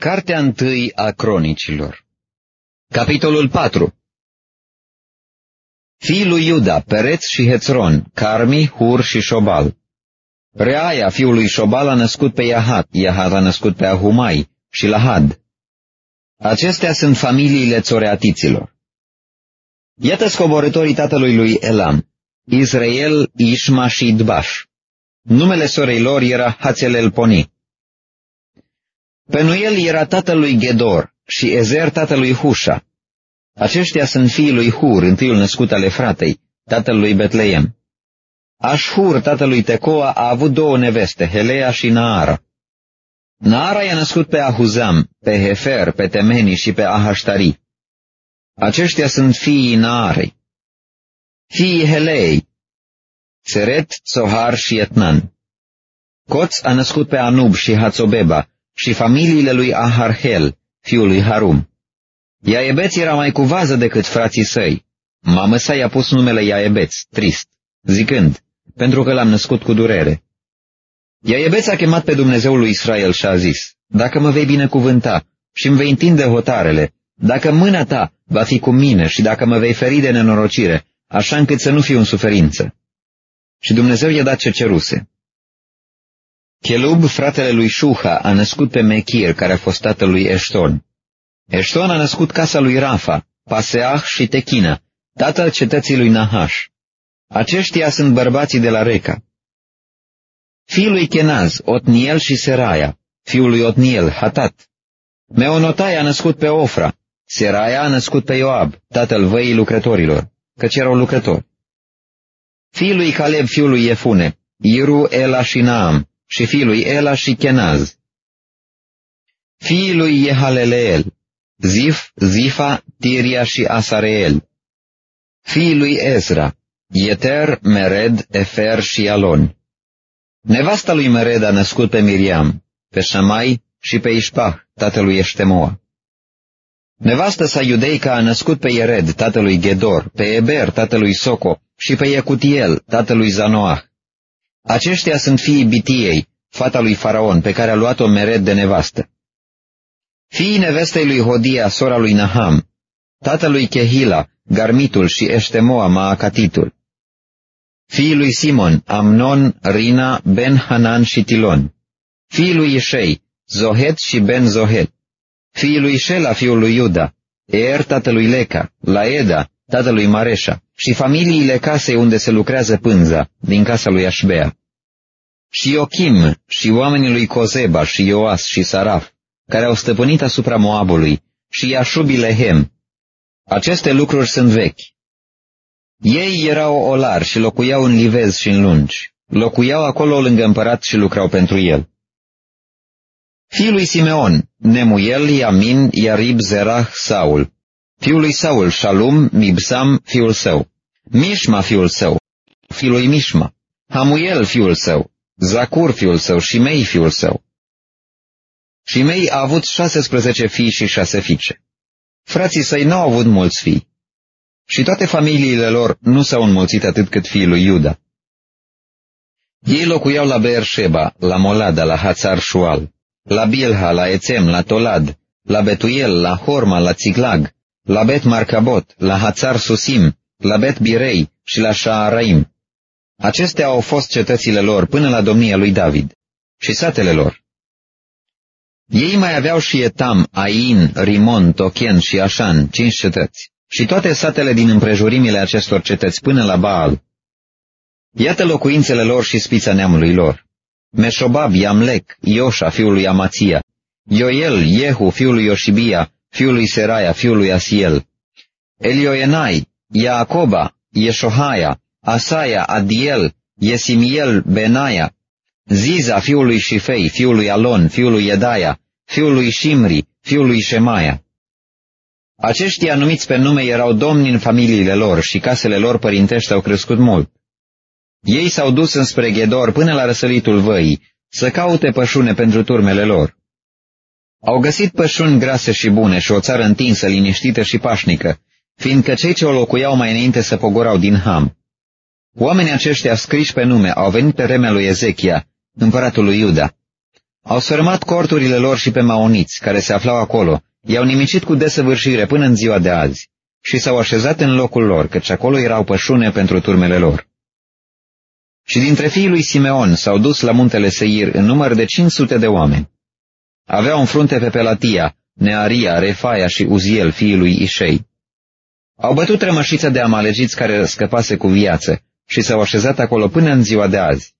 Cartea întâi a cronicilor Capitolul 4 Fiii lui Iuda, Pereț și Hețron, Carmi, Hur și Șobal. Reaia, fiul lui Șobal, a născut pe Iahat, Iahat a născut pe Ahumai și Lahad. Acestea sunt familiile țoreatiților. Iată scoborătorii tatălui lui Elam, Israel, Ishma și Dbaș. Numele sorei lor era Hațelel Poni. Penuel era tatălui Gedor și Ezer tatălui Husha. Aceștia sunt fiii lui Hur, întâiul născut ale fratei, tatălui Betleem. Ashur, tatălui Tecoa, a avut două neveste, Helea și Naara. Naara i-a născut pe Ahuzam, pe Hefer, pe Temeni și pe Ahaștari. Aceștia sunt fiii Naarei. Fiii Helei, Seret, Sohar și Etnan. Coț a născut pe Anub și Hațobeba, și familiile lui Aharhel, fiul lui Harum. Iaebeț era mai cu vază decât frații săi. Mamă sa i-a pus numele Iaebeț, trist, zicând, pentru că l-am născut cu durere. Iaebeț a chemat pe Dumnezeul lui Israel și a zis, Dacă mă vei binecuvânta și îmi vei întinde hotarele, dacă mâna ta va fi cu mine și dacă mă vei feri de nenorocire, așa încât să nu fiu în suferință. Și Dumnezeu i-a dat ce ceruse. Chelub, fratele lui Shuha, a născut pe Mechir, care a fost tatăl lui Eșton. Eșton a născut casa lui Rafa, Paseah și Techina, tatăl cetății lui Nahash. Aceștia sunt bărbații de la Reca. Fiul lui Kenaz, Otniel și Seraia, fiul lui Otniel, Hatat. Meonotai a născut pe Ofra, Seraia a născut pe Ioab, tatăl văii lucrătorilor, căci erau lucrători. Fiul lui Caleb, fiul lui Efune, Iru, Ela și Naam, și fiul lui Ela și Kenaz. Fiii lui Yehaleleel, Zif, Zifa, Tiria și Asareel. Fiii lui Ezra, Yeter, Mered, Efer și Alon. Nevasta lui Mered a născut pe Miriam, pe Shamai și pe Ishpah, tatălui Eștemoa. Nevastă sa iudeica a născut pe Iered, tatălui Gedor, pe Eber, tatălui Soco, și pe Iecutiel, tatălui Zanoah. Aceștia sunt fiii Bitiei, fata lui Faraon, pe care a luat-o Mered de nevastă. Fiii nevestei lui Hodia, sora lui Naham, tatălui Chehila, Garmitul și Eștemoa, Maacatitul. Fiii lui Simon, Amnon, Rina, Ben Hanan și Tilon. Fiii lui Ișei, Zohet și Ben Zohet. Fiii lui Shela, fiul lui Iuda, Er, tatălui Leca, Laeda, tatălui Mareșa, și familiile casei unde se lucrează pânza, din casa lui Așbea. Și Iochim și oamenii lui Cozeba și Ioas și Saraf, care au stăpânit asupra Moabului, și Iașubi Lehem. Aceste lucruri sunt vechi. Ei erau olari și locuiau în livez și în lungi. Locuiau acolo lângă împărat și lucrau pentru el. Fiul lui Simeon, Nemuel, Iamin, Iarib, Zerah, Saul. Fiul lui Saul, Shalum, Mibsam, fiul său. Mishma, fiul său. Fiul lui Mishma. Hamuel, fiul său. Zacur, fiul său, și Mei, fiul său. Și Mei a avut 16 fii și șase fiice. Frații săi n-au avut mulți fii. Și toate familiile lor nu s-au înmulțit atât cât fiii lui Iuda. Ei locuiau la Beersheba, la Molada, la Hațar Shual, la Bilha, la Ețem, la Tolad, la Betuel, la Horma, la Țiglag, la Bet Marcabot, la Hațar Susim, la Bet Birei și la Shaaraim. Acestea au fost cetățile lor până la domnia lui David și satele lor. Ei mai aveau și Etam, Ain, Rimon, Tochen și Așan, cinci cetăți, și toate satele din împrejurimile acestor cetăți până la Baal. Iată locuințele lor și spița neamului lor. Meșobab, Iamlec, Ioșa, fiul lui Amația, Ioel, Jehu, fiul lui Ioșibia, fiul lui Seraia, fiul lui Asiel, Elioenai, Iacoba, Ieșohaia, Asaia, Adiel, Yesimiel, Benaia, Ziza, fiul lui Shifei, fiul lui Alon, fiul lui Edaia, fiul lui Shimri, fiul lui Shemaia. Aceștia numiți pe nume erau domni în familiile lor și casele lor părintești au crescut mult. Ei s-au dus înspre Ghedor până la răsăritul văii, să caute pășune pentru turmele lor. Au găsit pășuni grase și bune și o țară întinsă, liniștită și pașnică, fiindcă cei ce o locuiau mai înainte se pogorau din Ham. Oamenii aceștia scriși pe nume au venit pe vremea lui Ezechia, împăratul lui Iuda. Au sfârmat corturile lor și pe maoniți, care se aflau acolo, i-au nimicit cu desăvârșire până în ziua de azi și s-au așezat în locul lor, căci acolo erau pășune pentru turmele lor. Și dintre fiii lui Simeon s-au dus la muntele Seir în număr de 500 de oameni. Aveau în frunte pe Pelatia, Nearia, Refaia și Uziel, fiii lui Ișei. Au bătut rămășița de amalegiți care scăpase cu viață și s-au așezat acolo până în ziua de azi.